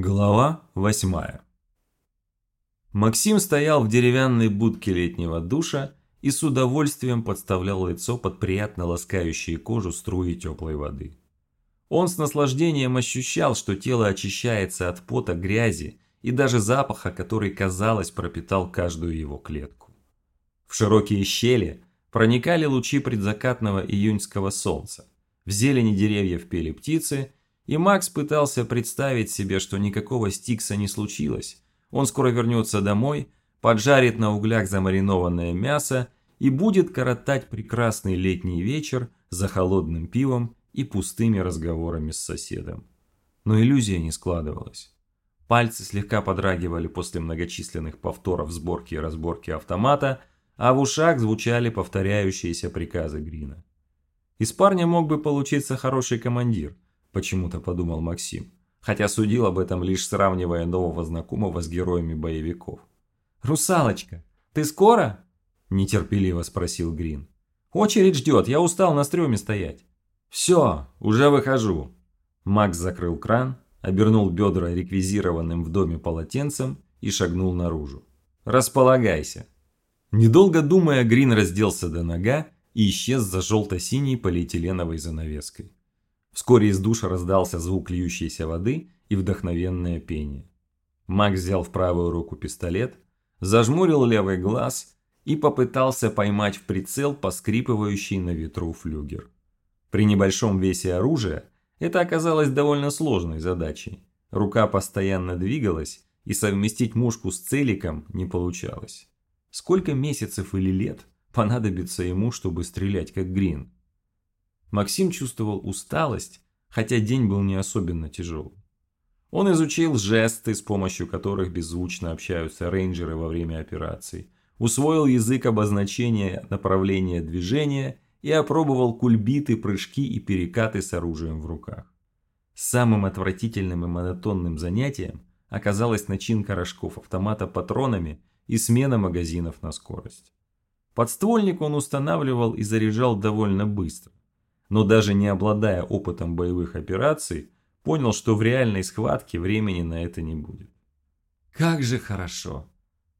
Глава восьмая Максим стоял в деревянной будке летнего душа и с удовольствием подставлял лицо под приятно ласкающие кожу струи теплой воды. Он с наслаждением ощущал, что тело очищается от пота, грязи и даже запаха, который, казалось, пропитал каждую его клетку. В широкие щели проникали лучи предзакатного июньского солнца. В зелени деревьев пели птицы, и Макс пытался представить себе, что никакого стикса не случилось. Он скоро вернется домой, поджарит на углях замаринованное мясо и будет коротать прекрасный летний вечер за холодным пивом и пустыми разговорами с соседом. Но иллюзия не складывалась. Пальцы слегка подрагивали после многочисленных повторов сборки и разборки автомата, а в ушах звучали повторяющиеся приказы Грина. Из парня мог бы получиться хороший командир, почему-то подумал Максим, хотя судил об этом лишь сравнивая нового знакомого с героями боевиков. «Русалочка, ты скоро?» – нетерпеливо спросил Грин. «Очередь ждет, я устал на стреме стоять». «Все, уже выхожу». Макс закрыл кран, обернул бедра реквизированным в доме полотенцем и шагнул наружу. «Располагайся». Недолго думая, Грин разделся до нога и исчез за желто-синей полиэтиленовой занавеской. Вскоре из душа раздался звук льющейся воды и вдохновенное пение. Макс взял в правую руку пистолет, зажмурил левый глаз и попытался поймать в прицел поскрипывающий на ветру флюгер. При небольшом весе оружия это оказалось довольно сложной задачей. Рука постоянно двигалась, и совместить мушку с целиком не получалось. Сколько месяцев или лет понадобится ему, чтобы стрелять как Грин? Максим чувствовал усталость, хотя день был не особенно тяжелый. Он изучил жесты, с помощью которых беззвучно общаются рейнджеры во время операций, усвоил язык обозначения направления движения и опробовал кульбиты, прыжки и перекаты с оружием в руках. Самым отвратительным и монотонным занятием оказалась начинка рожков автомата патронами и смена магазинов на скорость. Подствольник он устанавливал и заряжал довольно быстро, но даже не обладая опытом боевых операций, понял, что в реальной схватке времени на это не будет. Как же хорошо!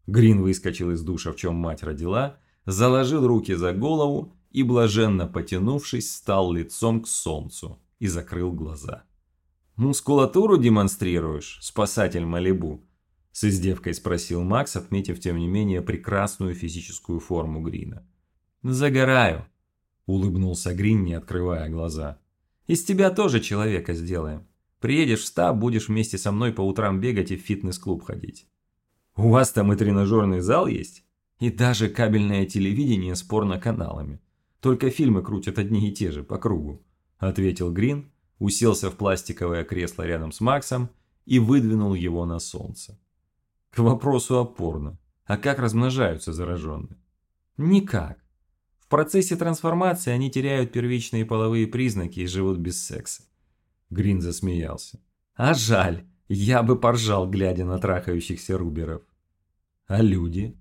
Грин выскочил из душа, в чем мать родила, заложил руки за голову и, блаженно потянувшись, стал лицом к солнцу и закрыл глаза. «Мускулатуру демонстрируешь, спасатель Малибу?» С издевкой спросил Макс, отметив тем не менее прекрасную физическую форму Грина. «Загораю», – улыбнулся Грин, не открывая глаза. «Из тебя тоже человека сделаем. Приедешь в стаб, будешь вместе со мной по утрам бегать и в фитнес-клуб ходить. У вас там и тренажерный зал есть? И даже кабельное телевидение с порноканалами. Только фильмы крутят одни и те же, по кругу», – ответил Грин, уселся в пластиковое кресло рядом с Максом и выдвинул его на солнце. К вопросу опорно. А как размножаются зараженные? Никак. В процессе трансформации они теряют первичные половые признаки и живут без секса. Грин засмеялся. А жаль, я бы поржал, глядя на трахающихся руберов. А люди?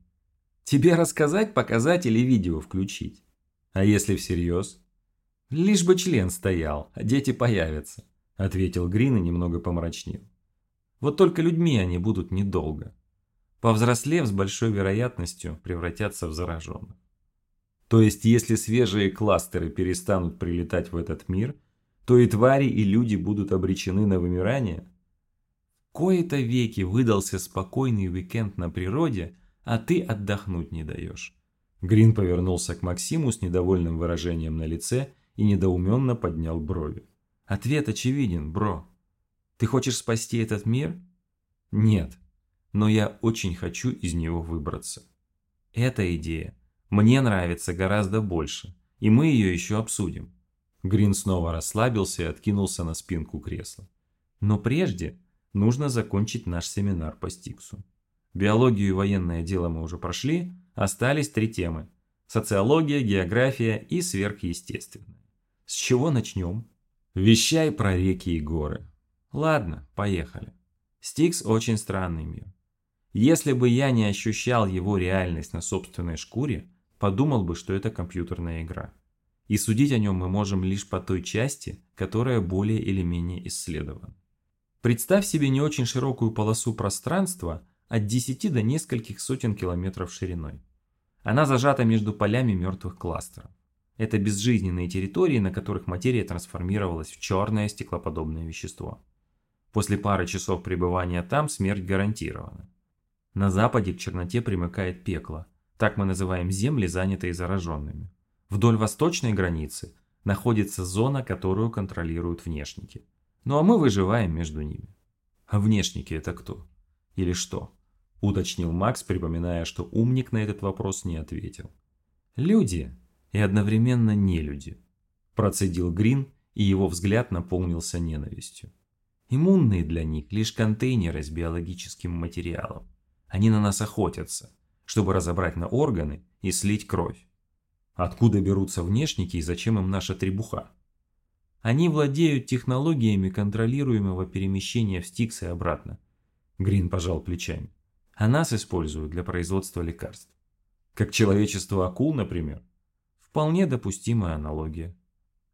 Тебе рассказать, показать или видео включить? А если всерьез? Лишь бы член стоял, а дети появятся, ответил Грин и немного помрачнел. Вот только людьми они будут недолго повзрослев с большой вероятностью превратятся в зараженных. То есть, если свежие кластеры перестанут прилетать в этот мир, то и твари, и люди будут обречены на вымирание? Кои-то веки выдался спокойный уикенд на природе, а ты отдохнуть не даешь. Грин повернулся к Максиму с недовольным выражением на лице и недоуменно поднял брови. Ответ очевиден, бро. Ты хочешь спасти этот мир? Нет, но я очень хочу из него выбраться. Эта идея мне нравится гораздо больше, и мы ее еще обсудим. Грин снова расслабился и откинулся на спинку кресла. Но прежде нужно закончить наш семинар по Стиксу. Биологию и военное дело мы уже прошли, остались три темы. Социология, география и сверхъестественное. С чего начнем? Вещай про реки и горы. Ладно, поехали. Стикс очень странный мир. Если бы я не ощущал его реальность на собственной шкуре, подумал бы, что это компьютерная игра. И судить о нем мы можем лишь по той части, которая более или менее исследована. Представь себе не очень широкую полосу пространства от 10 до нескольких сотен километров шириной. Она зажата между полями мертвых кластеров. Это безжизненные территории, на которых материя трансформировалась в черное стеклоподобное вещество. После пары часов пребывания там смерть гарантирована. На западе к черноте примыкает пекло. Так мы называем земли, занятые зараженными. Вдоль восточной границы находится зона, которую контролируют внешники. Ну а мы выживаем между ними. А внешники это кто? Или что? Уточнил Макс, припоминая, что умник на этот вопрос не ответил. Люди и одновременно не люди. Процедил Грин, и его взгляд наполнился ненавистью. Иммунные для них лишь контейнеры с биологическим материалом. Они на нас охотятся, чтобы разобрать на органы и слить кровь. Откуда берутся внешники и зачем им наша требуха? Они владеют технологиями контролируемого перемещения в Стикс обратно. Грин пожал плечами. А нас используют для производства лекарств. Как человечество акул, например. Вполне допустимая аналогия.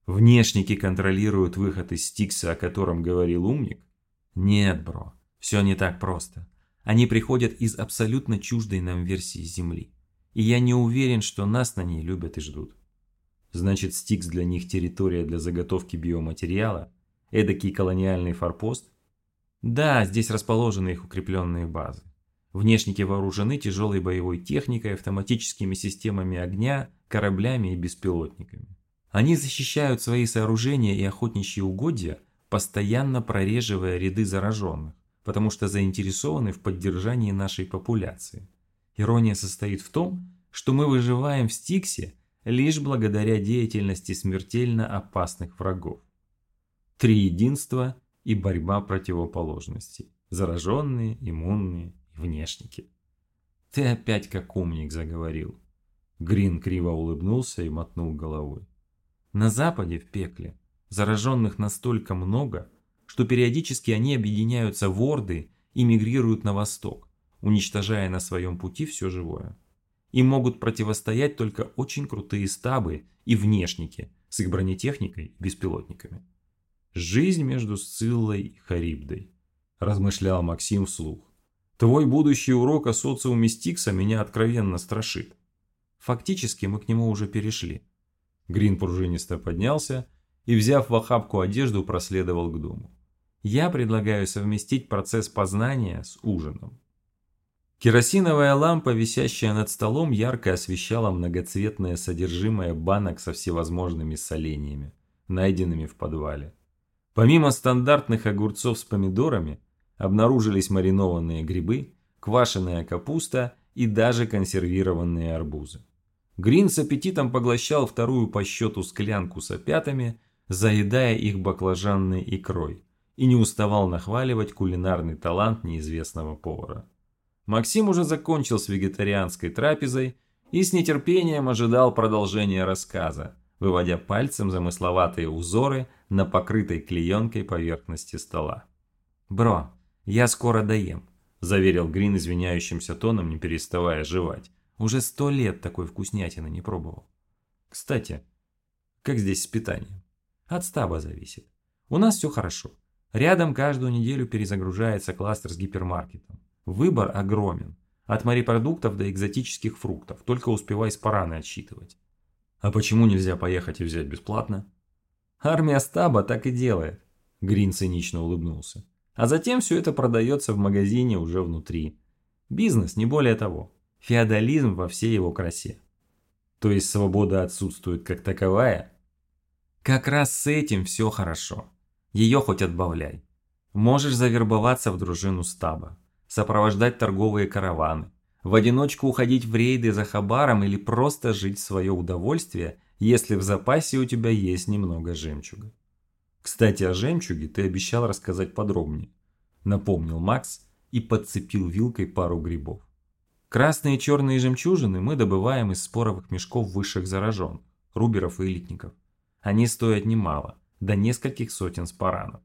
Внешники контролируют выход из Стикса, о котором говорил умник? Нет, бро, все не так просто. Они приходят из абсолютно чуждой нам версии Земли. И я не уверен, что нас на ней любят и ждут. Значит, Стикс для них территория для заготовки биоматериала? Эдакий колониальный форпост? Да, здесь расположены их укрепленные базы. Внешники вооружены тяжелой боевой техникой, автоматическими системами огня, кораблями и беспилотниками. Они защищают свои сооружения и охотничьи угодья, постоянно прореживая ряды зараженных, потому что заинтересованы в поддержании нашей популяции. Ирония состоит в том, что мы выживаем в Стиксе лишь благодаря деятельности смертельно опасных врагов. Три единства и борьба противоположностей. Зараженные, иммунные и внешники. Ты опять как умник заговорил. Грин криво улыбнулся и мотнул головой. На западе, в пекле, зараженных настолько много, что периодически они объединяются в орды и мигрируют на восток, уничтожая на своем пути все живое. Им могут противостоять только очень крутые стабы и внешники с их бронетехникой и беспилотниками. Жизнь между Сциллой и Харибдой, размышлял Максим вслух. Твой будущий урок о социуме Стикса меня откровенно страшит. Фактически мы к нему уже перешли. Грин пружинисто поднялся и, взяв в охапку одежду, проследовал к дому. Я предлагаю совместить процесс познания с ужином. Керосиновая лампа, висящая над столом, ярко освещала многоцветное содержимое банок со всевозможными соленьями, найденными в подвале. Помимо стандартных огурцов с помидорами, обнаружились маринованные грибы, квашеная капуста и даже консервированные арбузы. Грин с аппетитом поглощал вторую по счету склянку с опятами, заедая их баклажанной икрой, и не уставал нахваливать кулинарный талант неизвестного повара. Максим уже закончил с вегетарианской трапезой и с нетерпением ожидал продолжения рассказа, выводя пальцем замысловатые узоры на покрытой клеенкой поверхности стола. «Бро, я скоро доем», – заверил Грин извиняющимся тоном, не переставая жевать. «Уже сто лет такой вкуснятины не пробовал». «Кстати, как здесь с питанием?» «От стаба зависит. У нас все хорошо. Рядом каждую неделю перезагружается кластер с гипермаркетом. Выбор огромен. От морепродуктов до экзотических фруктов. Только успевай с параны отсчитывать. А почему нельзя поехать и взять бесплатно? Армия стаба так и делает. Грин цинично улыбнулся. А затем все это продается в магазине уже внутри. Бизнес, не более того. Феодализм во всей его красе. То есть свобода отсутствует как таковая? Как раз с этим все хорошо. Ее хоть отбавляй. Можешь завербоваться в дружину стаба сопровождать торговые караваны, в одиночку уходить в рейды за хабаром или просто жить в свое удовольствие, если в запасе у тебя есть немного жемчуга. Кстати, о жемчуге ты обещал рассказать подробнее, напомнил Макс и подцепил вилкой пару грибов. Красные и черные жемчужины мы добываем из споровых мешков высших заражен, руберов и элитников. Они стоят немало, до нескольких сотен спаранов.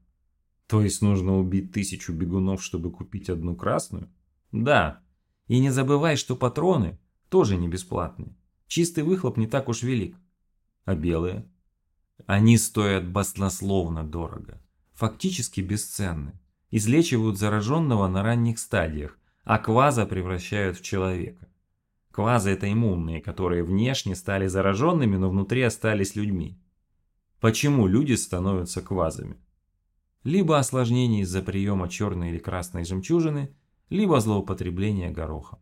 То есть нужно убить тысячу бегунов, чтобы купить одну красную? Да. И не забывай, что патроны тоже не бесплатные. Чистый выхлоп не так уж велик. А белые? Они стоят баснословно дорого. Фактически бесценны. излечивают зараженного на ранних стадиях, а кваза превращают в человека. Квазы – это иммунные, которые внешне стали зараженными, но внутри остались людьми. Почему люди становятся квазами? Либо осложнение из-за приема черной или красной жемчужины, либо злоупотребление горохом.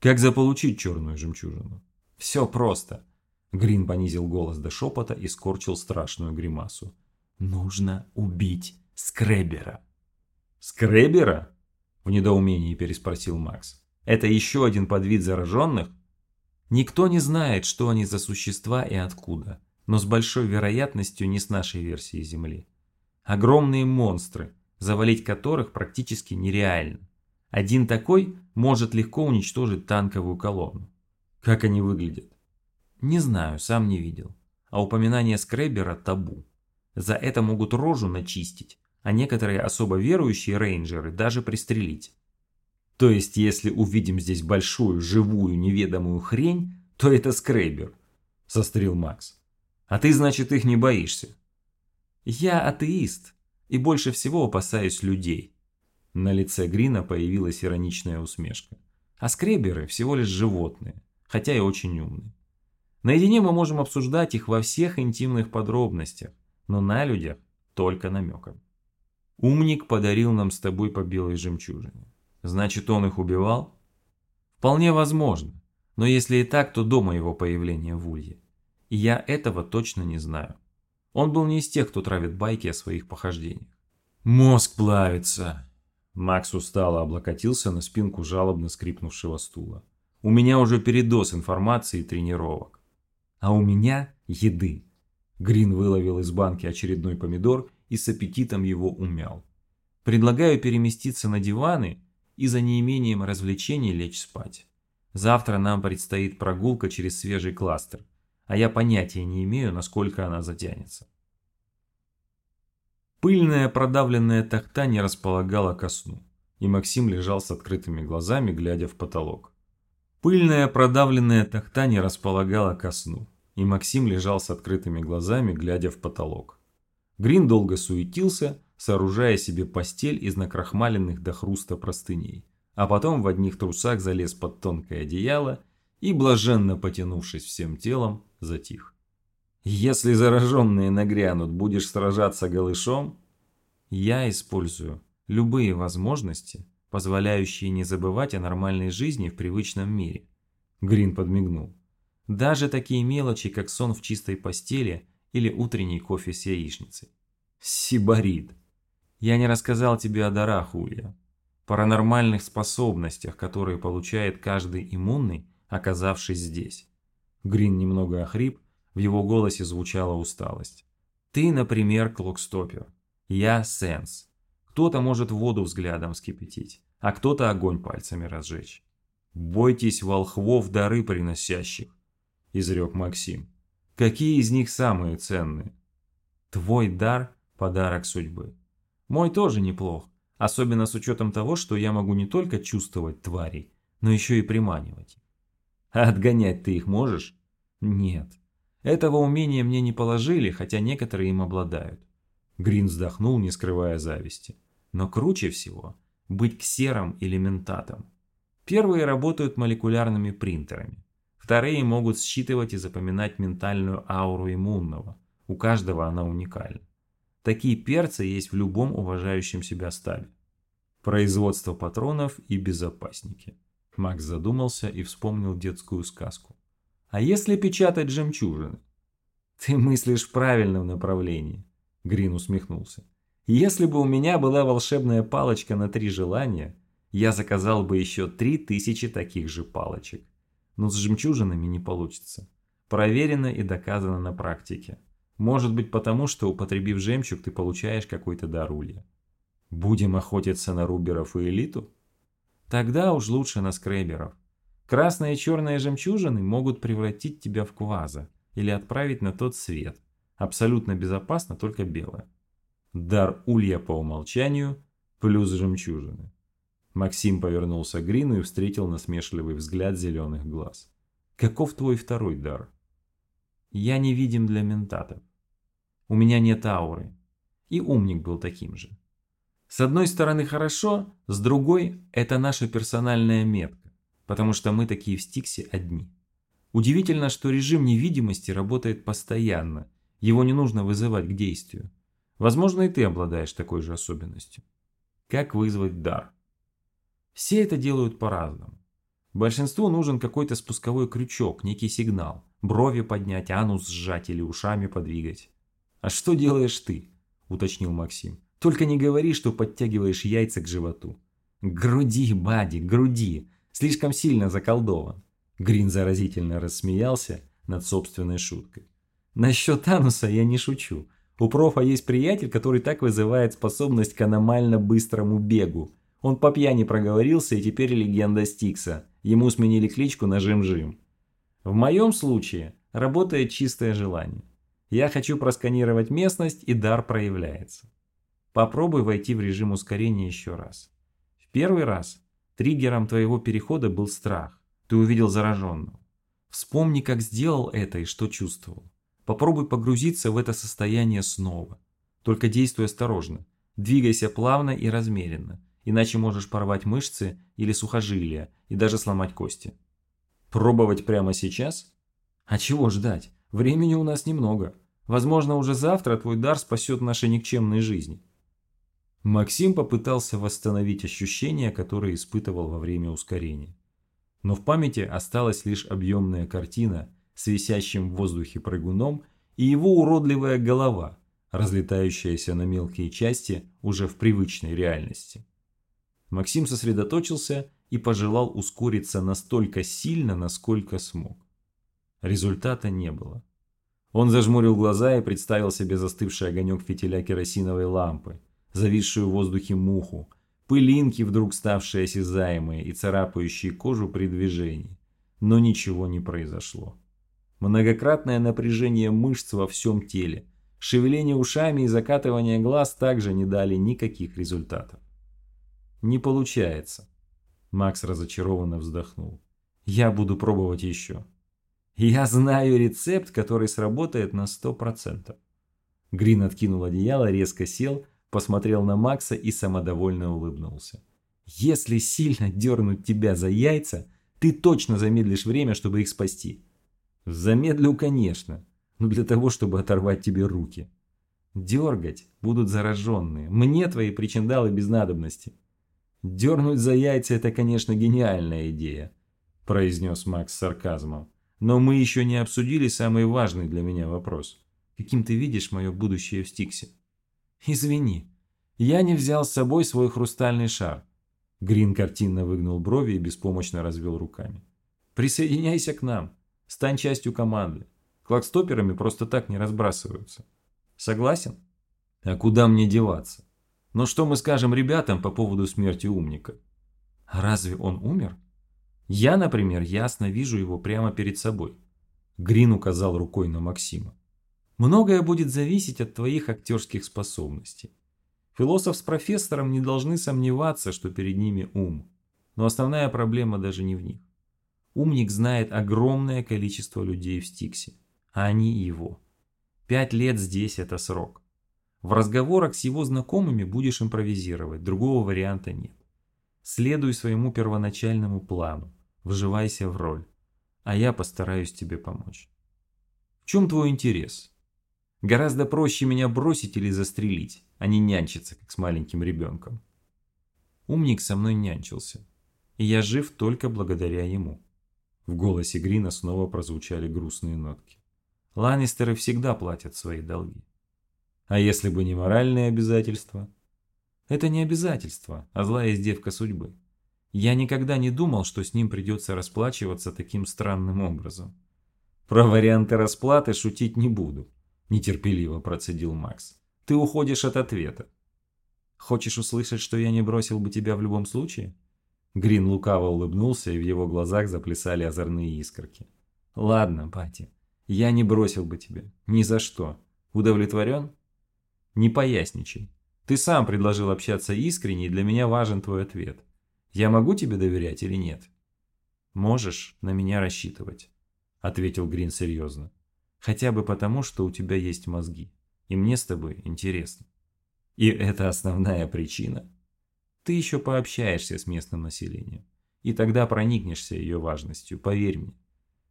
Как заполучить черную жемчужину? Все просто. Грин понизил голос до шепота и скорчил страшную гримасу. Нужно убить Скребера. Скребера? В недоумении переспросил Макс. Это еще один подвид зараженных? Никто не знает, что они за существа и откуда, но с большой вероятностью не с нашей версии Земли. Огромные монстры, завалить которых практически нереально. Один такой может легко уничтожить танковую колонну. Как они выглядят? Не знаю, сам не видел. А упоминание скребера табу. За это могут рожу начистить, а некоторые особо верующие рейнджеры даже пристрелить. То есть, если увидим здесь большую, живую, неведомую хрень, то это скребер, сострил Макс. А ты, значит, их не боишься? Я атеист и больше всего опасаюсь людей. На лице Грина появилась ироничная усмешка. А скреберы всего лишь животные, хотя и очень умные. Наедине мы можем обсуждать их во всех интимных подробностях, но на людях только намеком. Умник подарил нам с тобой по белой жемчужине. Значит, он их убивал? Вполне возможно, но если и так, то до моего появления в Улье. И я этого точно не знаю. Он был не из тех, кто травит байки о своих похождениях. Мозг плавится, Макс устало облокотился на спинку жалобно скрипнувшего стула. «У меня уже передоз информации и тренировок». «А у меня еды». Грин выловил из банки очередной помидор и с аппетитом его умял. «Предлагаю переместиться на диваны и за неимением развлечений лечь спать. Завтра нам предстоит прогулка через свежий кластер, а я понятия не имею, насколько она затянется». Пыльная продавленная тахта не располагала ко сну, и Максим лежал с открытыми глазами, глядя в потолок. Пыльная продавленная тахта не располагала ко сну, и Максим лежал с открытыми глазами, глядя в потолок. Грин долго суетился, сооружая себе постель из накрахмаленных до хруста простыней, а потом в одних трусах залез под тонкое одеяло и, блаженно потянувшись всем телом, затих. Если зараженные нагрянут, будешь сражаться голышом? Я использую любые возможности, позволяющие не забывать о нормальной жизни в привычном мире. Грин подмигнул. Даже такие мелочи, как сон в чистой постели или утренний кофе с яичницей. Сибарит. Я не рассказал тебе о дарах, Улья. Паранормальных способностях, которые получает каждый иммунный, оказавшись здесь. Грин немного охрип, в его голосе звучала усталость. Ты, например, клокстопер. Я сенс. Кто-то может воду взглядом вскипятить, а кто-то огонь пальцами разжечь. «Бойтесь волхвов дары приносящих», – изрек Максим. «Какие из них самые ценные?» «Твой дар – подарок судьбы. Мой тоже неплох, особенно с учетом того, что я могу не только чувствовать тварей, но еще и приманивать. А отгонять ты их можешь? Нет. Этого умения мне не положили, хотя некоторые им обладают. Грин вздохнул, не скрывая зависти. Но круче всего быть ксером или ментатом. Первые работают молекулярными принтерами. Вторые могут считывать и запоминать ментальную ауру иммунного. У каждого она уникальна. Такие перцы есть в любом уважающем себя стабе. Производство патронов и безопасники. Макс задумался и вспомнил детскую сказку. А если печатать жемчужины? Ты мыслишь в правильном направлении, Грин усмехнулся. Если бы у меня была волшебная палочка на три желания, я заказал бы еще три тысячи таких же палочек. Но с жемчужинами не получится. Проверено и доказано на практике. Может быть потому, что употребив жемчуг, ты получаешь какой-то дар улья. Будем охотиться на руберов и элиту? Тогда уж лучше на скреберов. Красные и черные жемчужины могут превратить тебя в кваза или отправить на тот свет. Абсолютно безопасно только белое. Дар улья по умолчанию плюс жемчужины. Максим повернулся к Грину и встретил насмешливый взгляд зеленых глаз. «Каков твой второй дар?» «Я невидим для ментатов. У меня нет ауры. И умник был таким же. С одной стороны хорошо, с другой это наша персональная метка, потому что мы такие в Стиксе одни. Удивительно, что режим невидимости работает постоянно, его не нужно вызывать к действию. Возможно, и ты обладаешь такой же особенностью. Как вызвать дар? Все это делают по-разному. Большинству нужен какой-то спусковой крючок, некий сигнал. Брови поднять, анус сжать или ушами подвигать. «А что делаешь ты?» – уточнил Максим. «Только не говори, что подтягиваешь яйца к животу». «Груди, Бади, груди! Слишком сильно заколдован!» Грин заразительно рассмеялся над собственной шуткой. «Насчет ануса я не шучу. У профа есть приятель, который так вызывает способность к аномально быстрому бегу. Он по пьяни проговорился и теперь легенда Стикса. Ему сменили кличку на Жим-Жим. В моем случае работает чистое желание. Я хочу просканировать местность и дар проявляется. Попробуй войти в режим ускорения еще раз. В первый раз триггером твоего перехода был страх. Ты увидел зараженного. Вспомни, как сделал это и что чувствовал. Попробуй погрузиться в это состояние снова. Только действуй осторожно. Двигайся плавно и размеренно, иначе можешь порвать мышцы или сухожилия и даже сломать кости. Пробовать прямо сейчас? А чего ждать? Времени у нас немного. Возможно, уже завтра твой дар спасет наши никчемные жизни. Максим попытался восстановить ощущения, которые испытывал во время ускорения. Но в памяти осталась лишь объемная картина с висящим в воздухе прыгуном и его уродливая голова, разлетающаяся на мелкие части уже в привычной реальности. Максим сосредоточился и пожелал ускориться настолько сильно, насколько смог. Результата не было. Он зажмурил глаза и представил себе застывший огонек фитиля керосиновой лампы, зависшую в воздухе муху, пылинки, вдруг ставшие осязаемые и царапающие кожу при движении. Но ничего не произошло. Многократное напряжение мышц во всем теле, шевеление ушами и закатывание глаз также не дали никаких результатов. Не получается. Макс разочарованно вздохнул. Я буду пробовать еще. Я знаю рецепт, который сработает на сто процентов. Грин откинул одеяло, резко сел, посмотрел на Макса и самодовольно улыбнулся. Если сильно дернуть тебя за яйца, ты точно замедлишь время, чтобы их спасти. Замедлю, конечно, но для того, чтобы оторвать тебе руки. Дергать будут зараженные. Мне твои причиндалы без надобности. Дернуть за яйца – это, конечно, гениальная идея, произнес Макс с сарказмом. Но мы еще не обсудили самый важный для меня вопрос. Каким ты видишь мое будущее в Стиксе? Извини, я не взял с собой свой хрустальный шар. Грин картинно выгнул брови и беспомощно развел руками. Присоединяйся к нам. Стань частью команды. Клакстоперами просто так не разбрасываются. Согласен? А куда мне деваться? Но что мы скажем ребятам по поводу смерти умника? Разве он умер? Я, например, ясно вижу его прямо перед собой. Грин указал рукой на Максима. Многое будет зависеть от твоих актерских способностей. Философ с профессором не должны сомневаться, что перед ними ум. Но основная проблема даже не в них. Умник знает огромное количество людей в Стиксе, а они его. Пять лет здесь это срок. В разговорах с его знакомыми будешь импровизировать, другого варианта нет. Следуй своему первоначальному плану, вживайся в роль, а я постараюсь тебе помочь. В чем твой интерес? Гораздо проще меня бросить или застрелить, а не нянчиться, как с маленьким ребенком. Умник со мной нянчился, и я жив только благодаря ему. В голосе Грина снова прозвучали грустные нотки. Ланнистеры всегда платят свои долги. А если бы не моральные обязательства? Это не обязательство, а злая издевка судьбы. Я никогда не думал, что с ним придется расплачиваться таким странным образом. Про варианты расплаты шутить не буду, нетерпеливо процедил Макс. Ты уходишь от ответа. Хочешь услышать, что я не бросил бы тебя в любом случае? Грин лукаво улыбнулся, и в его глазах заплясали озорные искорки. «Ладно, Пати, я не бросил бы тебя. Ни за что. Удовлетворен?» «Не поясничай. Ты сам предложил общаться искренне, и для меня важен твой ответ. Я могу тебе доверять или нет?» «Можешь на меня рассчитывать», — ответил Грин серьезно. «Хотя бы потому, что у тебя есть мозги, и мне с тобой интересно». И это основная причина. Ты еще пообщаешься с местным населением, и тогда проникнешься ее важностью, поверь мне.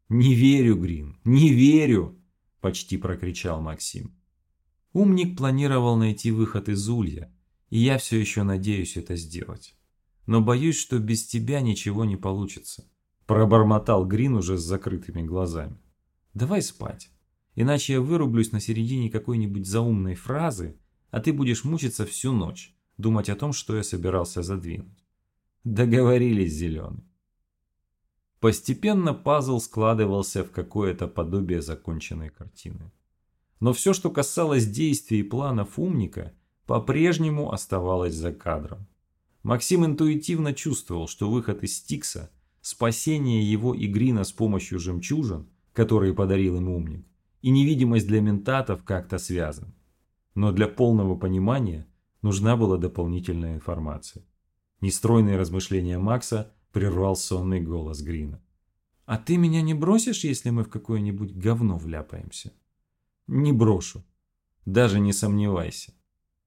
«Не верю, Грин, не верю!» – почти прокричал Максим. Умник планировал найти выход из улья, и я все еще надеюсь это сделать. Но боюсь, что без тебя ничего не получится. Пробормотал Грин уже с закрытыми глазами. Давай спать. Иначе я вырублюсь на середине какой-нибудь заумной фразы, а ты будешь мучиться всю ночь, думать о том, что я собирался задвинуть. Договорились, Зеленый. Постепенно пазл складывался в какое-то подобие законченной картины. Но все, что касалось действий и планов умника, по-прежнему оставалось за кадром. Максим интуитивно чувствовал, что выход из Стикса, спасение его Игрина с помощью жемчужин, которые подарил ему умник, и невидимость для ментатов как-то связаны. Но для полного понимания нужна была дополнительная информация. Нестройные размышления Макса прервал сонный голос Грина. «А ты меня не бросишь, если мы в какое-нибудь говно вляпаемся?» «Не брошу. Даже не сомневайся.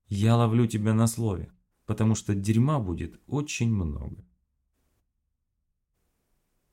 Я ловлю тебя на слове, потому что дерьма будет очень много».